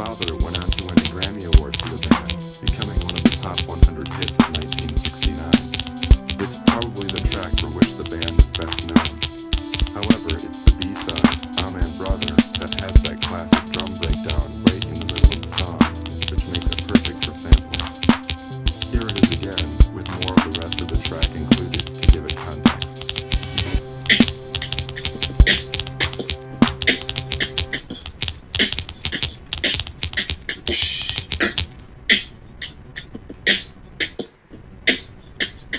father when I